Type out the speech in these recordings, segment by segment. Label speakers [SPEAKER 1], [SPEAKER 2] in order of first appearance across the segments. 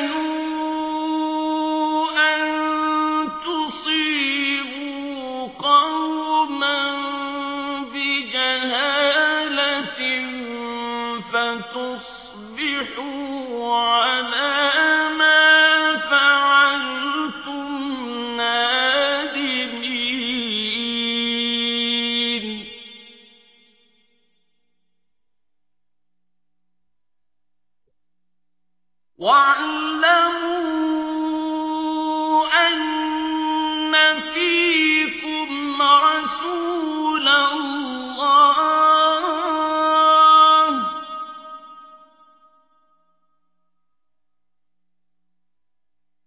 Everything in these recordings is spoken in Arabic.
[SPEAKER 1] فتبينوا أن تصيبوا قوما بجهالة فتصبحوا على واعلموا أن فيكم رسول الله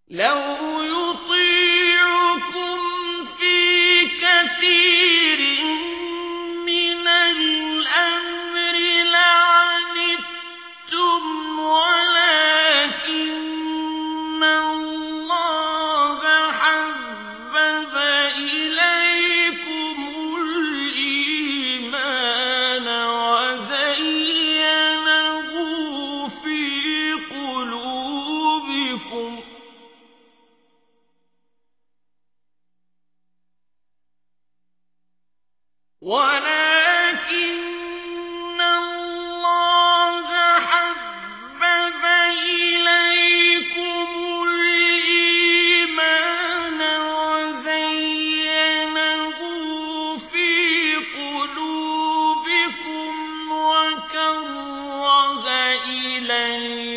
[SPEAKER 1] لو يطيعكم في كثير من الأمر لعنتم ولكن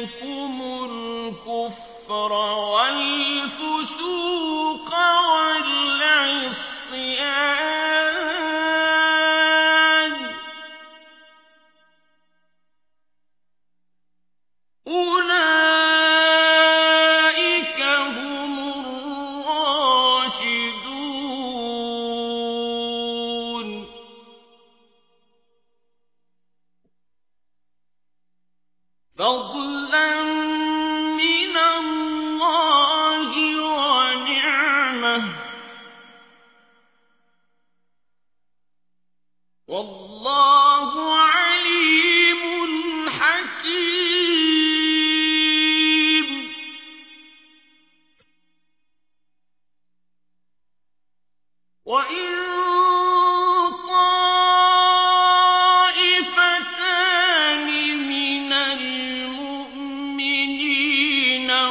[SPEAKER 1] إليكم الكفر لم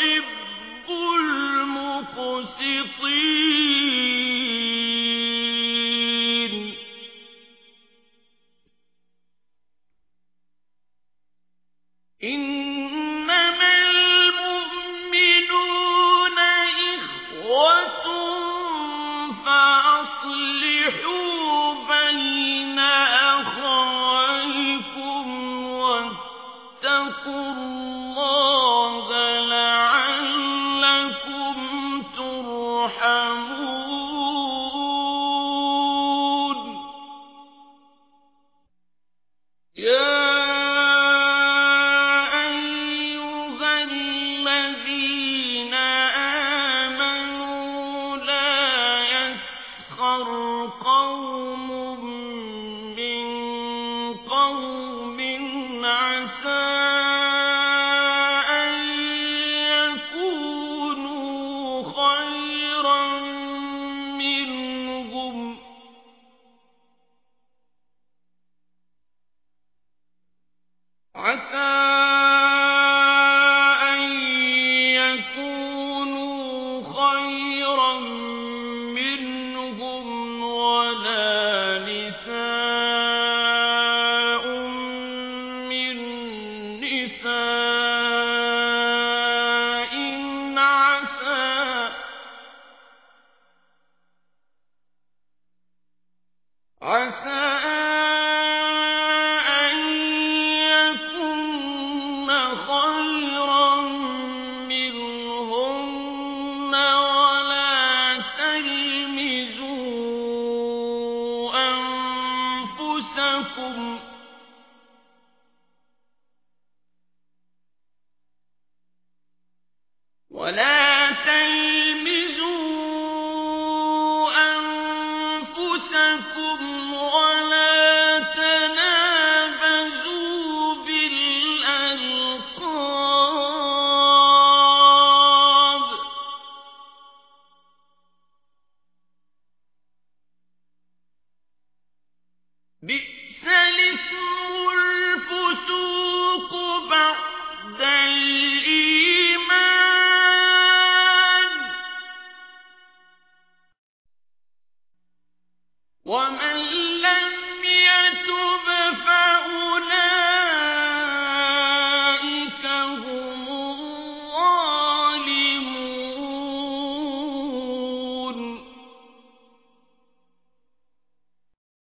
[SPEAKER 1] يحب المقسطين. قوم أنفسكم. ولا تلمزوا أنفسكم. بئس الاسم